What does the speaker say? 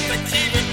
It's the